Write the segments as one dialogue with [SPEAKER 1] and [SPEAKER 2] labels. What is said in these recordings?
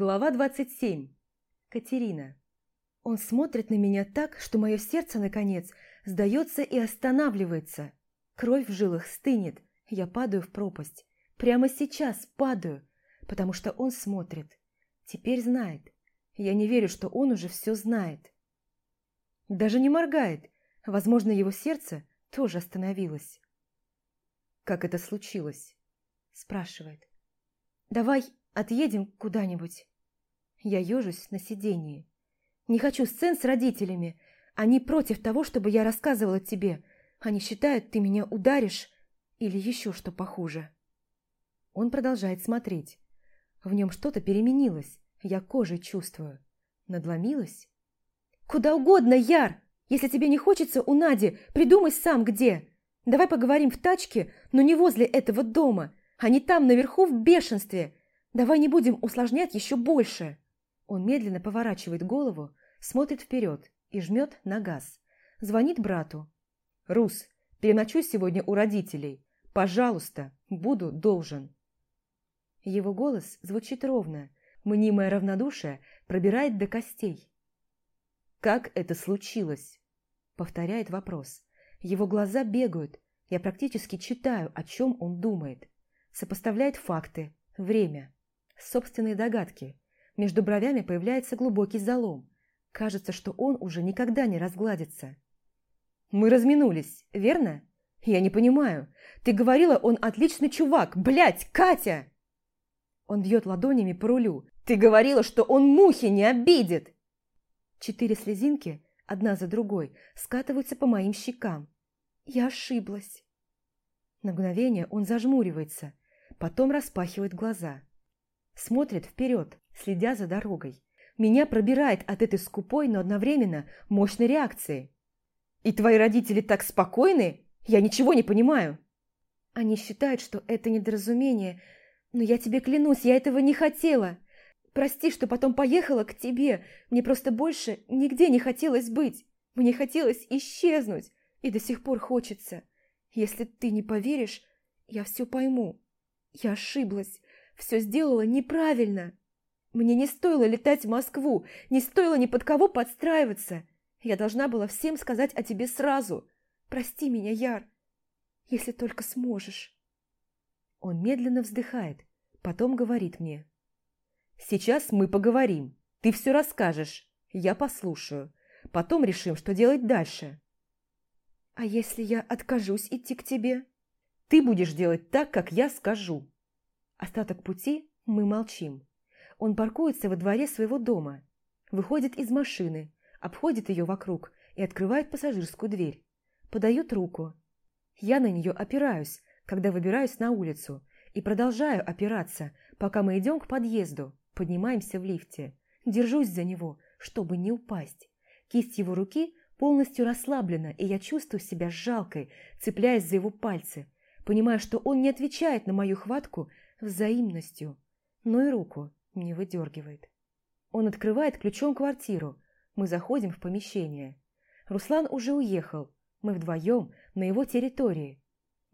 [SPEAKER 1] Глава 27. Катерина. Он смотрит на меня так, что мое сердце, наконец, сдается и останавливается. Кровь в жилах стынет, я падаю в пропасть. Прямо сейчас падаю, потому что он смотрит. Теперь знает. Я не верю, что он уже все знает. Даже не моргает. Возможно, его сердце тоже остановилось. «Как это случилось?» – спрашивает. «Давай Отъедем куда-нибудь. Я ежусь на сидении. Не хочу сцен с родителями. Они против того, чтобы я рассказывала тебе. Они считают, ты меня ударишь или еще что похуже. Он продолжает смотреть. В нем что-то переменилось. Я кожей чувствую. Надломилась? Куда угодно, Яр! Если тебе не хочется у Нади, придумай сам где. Давай поговорим в тачке, но не возле этого дома. Они там наверху в бешенстве. Давай не будем усложнять еще больше. Он медленно поворачивает голову, смотрит вперед и жмет на газ. Звонит брату. «Рус, переночуй сегодня у родителей. Пожалуйста, буду должен». Его голос звучит ровно. Мнимое равнодушие пробирает до костей. «Как это случилось?» Повторяет вопрос. Его глаза бегают. Я практически читаю, о чем он думает. Сопоставляет факты, время собственные догадки. Между бровями появляется глубокий залом. Кажется, что он уже никогда не разгладится. «Мы разминулись, верно? Я не понимаю. Ты говорила, он отличный чувак. Блядь, Катя!» Он бьет ладонями по рулю. «Ты говорила, что он мухи не обидит!» Четыре слезинки, одна за другой, скатываются по моим щекам. Я ошиблась. На мгновение он зажмуривается, потом распахивает глаза смотрит вперед, следя за дорогой. Меня пробирает от этой скупой, но одновременно мощной реакции. «И твои родители так спокойны? Я ничего не понимаю!» Они считают, что это недоразумение, но я тебе клянусь, я этого не хотела. Прости, что потом поехала к тебе. Мне просто больше нигде не хотелось быть. Мне хотелось исчезнуть, и до сих пор хочется. Если ты не поверишь, я все пойму. Я ошиблась все сделала неправильно. Мне не стоило летать в Москву, не стоило ни под кого подстраиваться. Я должна была всем сказать о тебе сразу. Прости меня, Яр, если только сможешь. Он медленно вздыхает, потом говорит мне. Сейчас мы поговорим. Ты все расскажешь. Я послушаю. Потом решим, что делать дальше. А если я откажусь идти к тебе? Ты будешь делать так, как я скажу. Остаток пути мы молчим. Он паркуется во дворе своего дома, выходит из машины, обходит ее вокруг и открывает пассажирскую дверь. Подает руку. Я на нее опираюсь, когда выбираюсь на улицу, и продолжаю опираться, пока мы идем к подъезду, поднимаемся в лифте. Держусь за него, чтобы не упасть. Кисть его руки полностью расслаблена, и я чувствую себя жалкой, цепляясь за его пальцы, понимая, что он не отвечает на мою хватку взаимностью, но и руку не выдергивает. Он открывает ключом квартиру, мы заходим в помещение. Руслан уже уехал, мы вдвоем на его территории.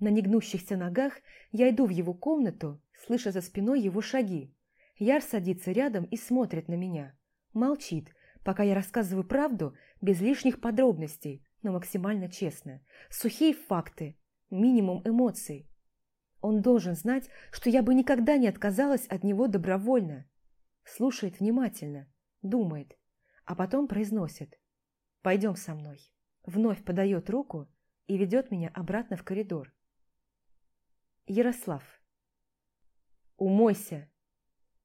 [SPEAKER 1] На негнущихся ногах я иду в его комнату, слыша за спиной его шаги. Яр садится рядом и смотрит на меня. Молчит, пока я рассказываю правду без лишних подробностей, но максимально честно. Сухие факты, минимум эмоций. Он должен знать, что я бы никогда не отказалась от него добровольно. Слушает внимательно, думает, а потом произносит «Пойдем со мной». Вновь подает руку и ведет меня обратно в коридор. Ярослав. «Умойся!»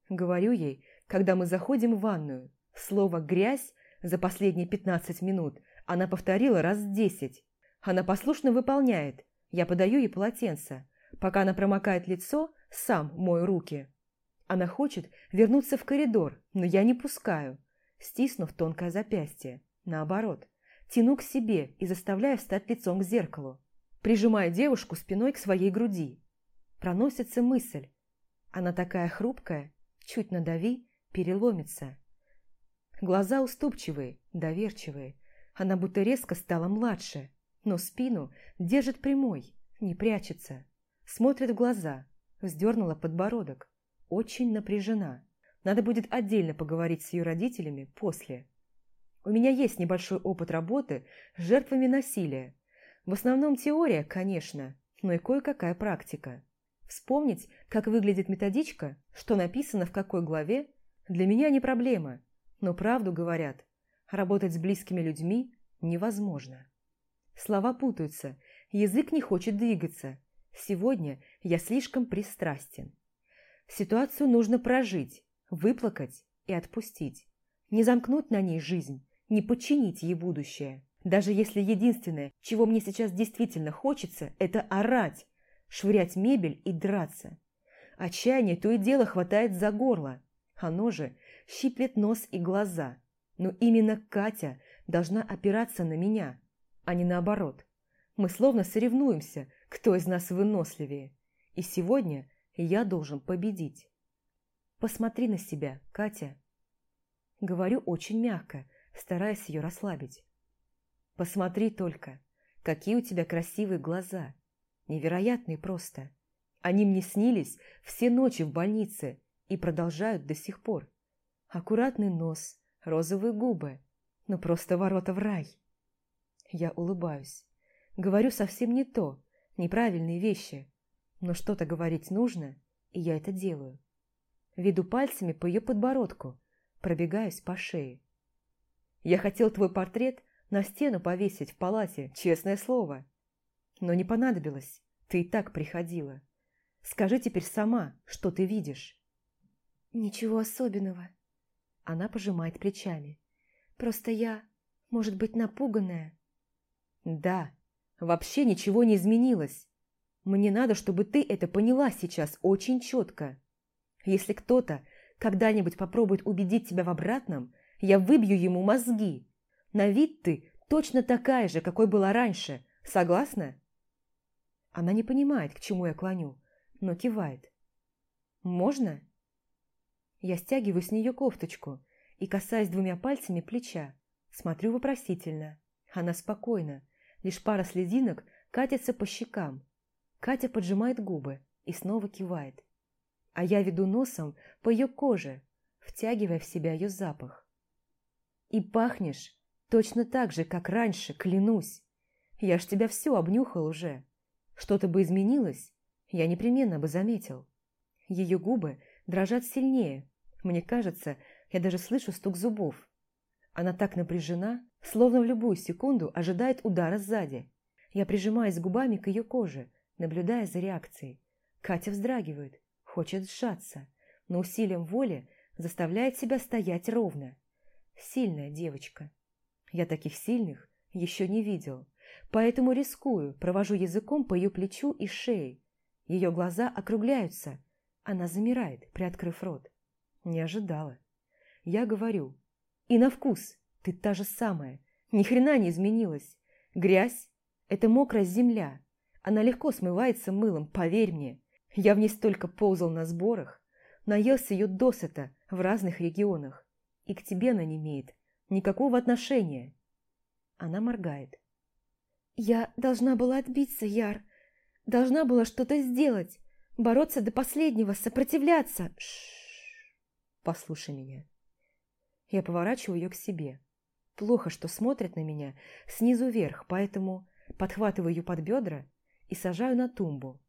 [SPEAKER 1] Говорю ей, когда мы заходим в ванную. Слово «грязь» за последние пятнадцать минут она повторила раз десять. Она послушно выполняет. Я подаю ей полотенце. Пока она промокает лицо, сам мою руки. Она хочет вернуться в коридор, но я не пускаю, стиснув тонкое запястье. Наоборот, тяну к себе и заставляю встать лицом к зеркалу. Прижимаю девушку спиной к своей груди. Проносится мысль. Она такая хрупкая, чуть надави, переломится. Глаза уступчивые, доверчивые. Она будто резко стала младше, но спину держит прямой, не прячется. Смотрит в глаза, вздернула подбородок. Очень напряжена. Надо будет отдельно поговорить с ее родителями после. У меня есть небольшой опыт работы с жертвами насилия. В основном теория, конечно, но и кое-какая практика. Вспомнить, как выглядит методичка, что написано в какой главе, для меня не проблема, но правду говорят, работать с близкими людьми невозможно. Слова путаются, язык не хочет двигаться. Сегодня я слишком пристрастен. Ситуацию нужно прожить, выплакать и отпустить. Не замкнуть на ней жизнь, не подчинить ей будущее. Даже если единственное, чего мне сейчас действительно хочется, это орать, швырять мебель и драться. Отчаяние то и дело хватает за горло. Оно же щиплет нос и глаза. Но именно Катя должна опираться на меня, а не наоборот. Мы словно соревнуемся, кто из нас выносливее. И сегодня я должен победить. Посмотри на себя, Катя. Говорю очень мягко, стараясь ее расслабить. Посмотри только, какие у тебя красивые глаза. Невероятные просто. Они мне снились все ночи в больнице и продолжают до сих пор. Аккуратный нос, розовые губы, ну просто ворота в рай. Я улыбаюсь. Говорю совсем не то, неправильные вещи, но что-то говорить нужно, и я это делаю. Веду пальцами по ее подбородку, пробегаюсь по шее. Я хотел твой портрет на стену повесить в палате, честное слово. Но не понадобилось, ты и так приходила. Скажи теперь сама, что ты видишь.
[SPEAKER 2] Ничего особенного. Она пожимает плечами. Просто я, может быть, напуганная.
[SPEAKER 1] Да, вообще ничего не изменилось. Мне надо, чтобы ты это поняла сейчас очень четко. Если кто-то когда-нибудь попробует убедить тебя в обратном, я выбью ему мозги. На вид ты точно такая же, какой была раньше. Согласна?» Она не понимает, к чему я клоню, но кивает. «Можно?» Я стягиваю с нее кофточку и, касаясь двумя пальцами плеча, смотрю вопросительно. Она спокойна, лишь пара слезинок катится по щекам. Катя поджимает губы и снова кивает. А я веду носом по ее коже, втягивая в себя ее запах. И пахнешь точно так же, как раньше, клянусь. Я ж тебя все обнюхал уже. Что-то бы изменилось, я непременно бы заметил. Ее губы дрожат сильнее. Мне кажется, я даже слышу стук зубов. Она так напряжена, словно в любую секунду ожидает удара сзади. Я прижимаюсь губами к ее коже, наблюдая за реакцией. Катя вздрагивает, хочет сжаться, но усилием воли заставляет себя стоять ровно. Сильная девочка. Я таких сильных еще не видел, поэтому рискую, провожу языком по ее плечу и шее. Ее глаза округляются, она замирает, приоткрыв рот. Не ожидала. Я говорю, и на вкус ты та же самая, ни хрена не изменилась. Грязь – это мокрая земля, она легко смывается мылом, поверь мне. Я в ней столько ползал на сборах, наелся ее досыта в разных регионах и к тебе она не имеет никакого отношения. Она моргает.
[SPEAKER 2] Я должна была отбиться, Яр. Должна была что-то сделать. Бороться до последнего, сопротивляться.
[SPEAKER 1] Шш. Послушай меня. Я поворачиваю ее к себе. Плохо, что смотрит на меня снизу вверх, поэтому подхватываю ее под бедра и сажаю на тумбу.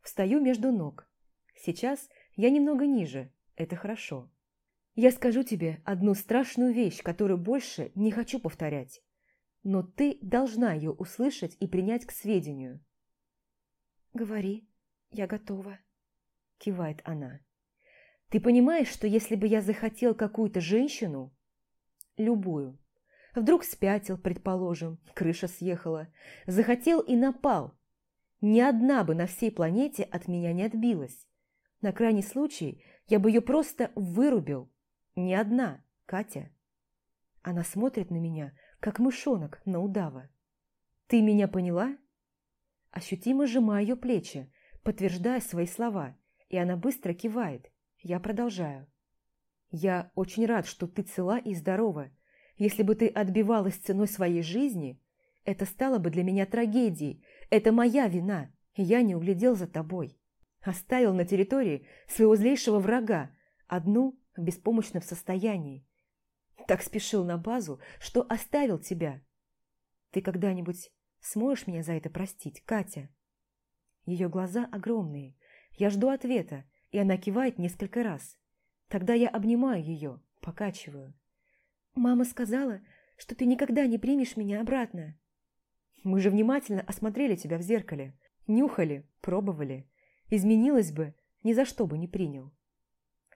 [SPEAKER 1] Встаю между ног. Сейчас я немного ниже, это хорошо. Я скажу тебе одну страшную вещь, которую больше не хочу повторять. Но ты должна ее услышать и принять к сведению.
[SPEAKER 2] «Говори, я готова», –
[SPEAKER 1] кивает она. «Ты понимаешь, что если бы я захотел какую-то женщину, любую, вдруг спятил, предположим, крыша съехала, захотел и напал, ни одна бы на всей планете от меня не отбилась. На крайний случай я бы ее просто вырубил, не одна, Катя. Она смотрит на меня, как мышонок на удава. Ты меня поняла? Ощутимо сжимаю ее плечи, подтверждая свои слова, и она быстро кивает. Я продолжаю. Я очень рад, что ты цела и здорова. Если бы ты отбивалась ценой своей жизни, это стало бы для меня трагедией. Это моя вина. Я не углядел за тобой. Оставил на территории своего злейшего врага, одну в беспомощном состоянии. Так спешил на базу, что оставил тебя. Ты когда-нибудь сможешь меня за это простить, Катя? Ее глаза огромные. Я жду ответа, и она кивает несколько раз. Тогда я обнимаю ее, покачиваю.
[SPEAKER 2] «Мама сказала, что ты никогда не примешь меня обратно».
[SPEAKER 1] «Мы же внимательно осмотрели тебя в зеркале, нюхали, пробовали. Изменилась бы, ни за что бы не принял».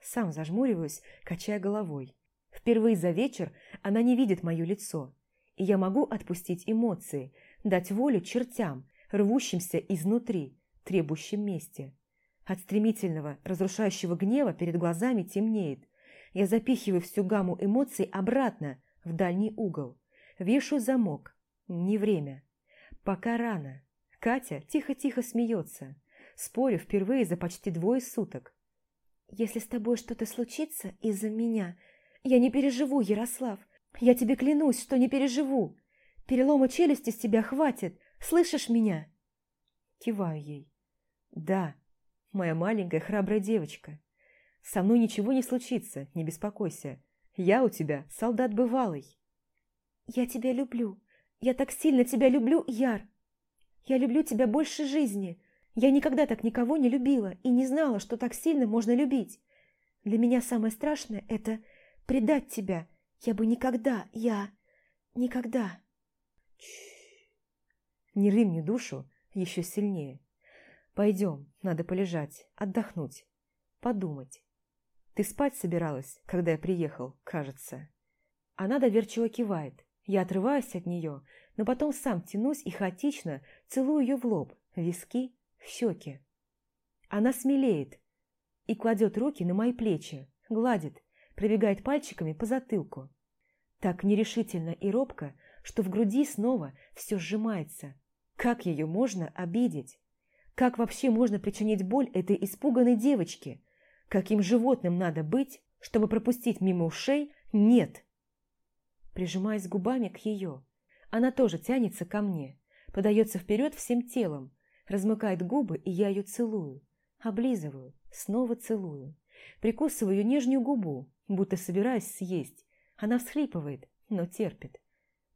[SPEAKER 1] Сам зажмуриваюсь, качая головой. Впервые за вечер она не видит мое лицо, и я могу отпустить эмоции, дать волю чертям, рвущимся изнутри, требующим мести. От стремительного, разрушающего гнева перед глазами темнеет. Я запихиваю всю гамму эмоций обратно, в дальний угол. Вешу замок. Не время. Пока рано. Катя тихо-тихо смеется. Спорю впервые за почти двое суток.
[SPEAKER 2] «Если с тобой что-то случится из-за меня, я не переживу, Ярослав. Я тебе клянусь, что не переживу. Перелома челюсти с тебя хватит. Слышишь меня?»
[SPEAKER 1] Киваю ей. «Да, моя маленькая храбрая девочка. Со мной ничего не случится, не беспокойся. Я у тебя солдат бывалый».
[SPEAKER 2] «Я тебя люблю. Я так сильно тебя люблю, Яр. Я люблю тебя больше жизни. Я никогда так никого не любила и не знала, что так сильно можно любить. Для меня самое страшное – это предать тебя. Я бы никогда, я... никогда...»
[SPEAKER 1] Не рым мне душу еще сильнее. Пойдем, надо полежать, отдохнуть, подумать. Ты спать собиралась, когда я приехал, кажется. Она доверчиво кивает. Я отрываюсь от нее, но потом сам тянусь и хаотично целую ее в лоб, виски, щеки. Она смелеет и кладет руки на мои плечи, гладит, пробегает пальчиками по затылку. Так нерешительно и робко, что в груди снова все сжимается. Как ее можно обидеть? Как вообще можно причинить боль этой испуганной девочке? Каким животным надо быть, чтобы пропустить мимо ушей «нет»? Прижимаясь губами к ее. Она тоже тянется ко мне, подается вперед всем телом, размыкает губы, и я ее целую. Облизываю, снова целую. Прикусываю ее нижнюю губу, будто собираюсь съесть. Она всхлипывает, но терпит.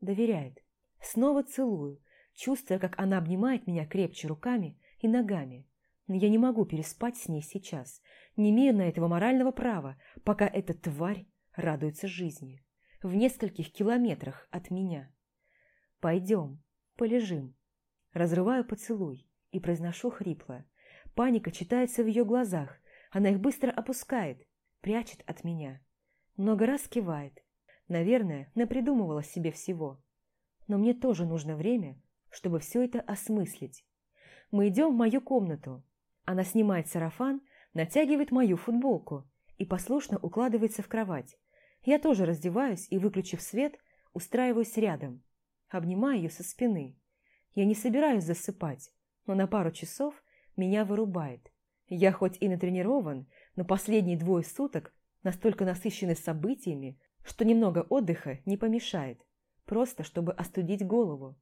[SPEAKER 1] Доверяет. Снова целую, чувствуя, как она обнимает меня крепче руками и ногами. Но я не могу переспать с ней сейчас, не имею на этого морального права, пока эта тварь радуется жизни. В нескольких километрах от меня. Пойдем, полежим. Разрываю поцелуй и произношу хрипло. Паника читается в ее глазах, она их быстро опускает, прячет от меня. Много раз кивает. Наверное, напридумывала себе всего. Но мне тоже нужно время, чтобы все это осмыслить. Мы идем в мою комнату. Она снимает сарафан, натягивает мою футболку и послушно укладывается в кровать. Я тоже раздеваюсь и, выключив свет, устраиваюсь рядом. Обнимаю ее со спины. Я не собираюсь засыпать, но на пару часов меня вырубает. Я хоть и натренирован, но последние двое суток настолько насыщены событиями, что немного отдыха не помешает, просто чтобы остудить голову.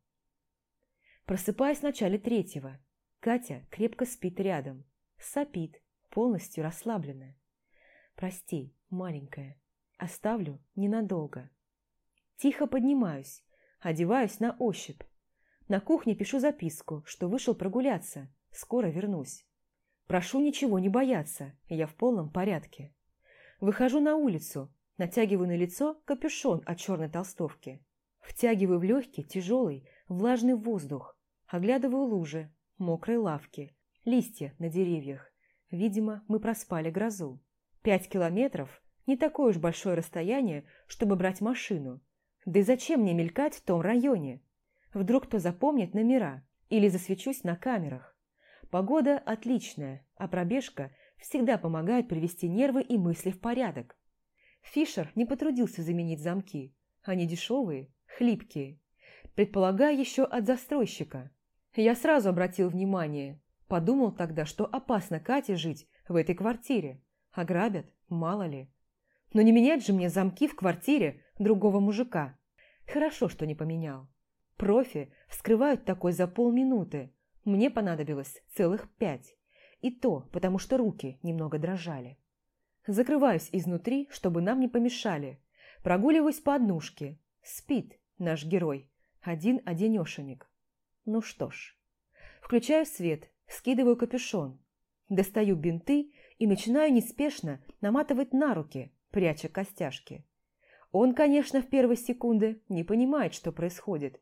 [SPEAKER 1] Просыпаюсь в начале третьего. Катя крепко спит рядом. Сопит, полностью расслабленная. Прости, маленькая. Оставлю ненадолго. Тихо поднимаюсь, одеваюсь на ощупь. На кухне пишу записку, что вышел прогуляться, скоро вернусь. Прошу ничего не бояться, я в полном порядке. Выхожу на улицу, натягиваю на лицо капюшон от черной толстовки. Втягиваю в легкий, тяжелый, влажный воздух. Оглядываю лужи, мокрые лавки, листья на деревьях. Видимо, мы проспали грозу. Пять километров – не такое уж большое расстояние, чтобы брать машину. Да и зачем мне мелькать в том районе? Вдруг кто запомнит номера или засвечусь на камерах. Погода отличная, а пробежка всегда помогает привести нервы и мысли в порядок. Фишер не потрудился заменить замки. Они дешевые, хлипкие. Предполагаю, еще от застройщика. Я сразу обратил внимание. Подумал тогда, что опасно Кате жить в этой квартире. Ограбят, мало ли. Но не менять же мне замки в квартире другого мужика. Хорошо, что не поменял. Профи вскрывают такой за полминуты. Мне понадобилось целых пять. И то, потому что руки немного дрожали. Закрываюсь изнутри, чтобы нам не помешали. Прогуливаюсь по однушке. Спит наш герой. Один-одинешенек. Ну что ж. Включаю свет, скидываю капюшон. Достаю бинты и начинаю неспешно наматывать на руки, пряча костяшки. Он, конечно, в первые секунды не понимает, что происходит.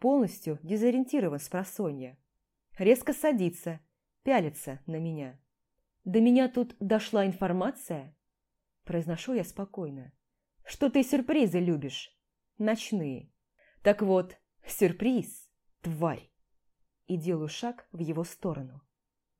[SPEAKER 1] Полностью дезориентирован с просонья. Резко садится, пялится на меня. До меня тут дошла информация, произношу я спокойно, что ты сюрпризы любишь, ночные. Так вот, сюрприз, тварь. И делаю шаг в его сторону.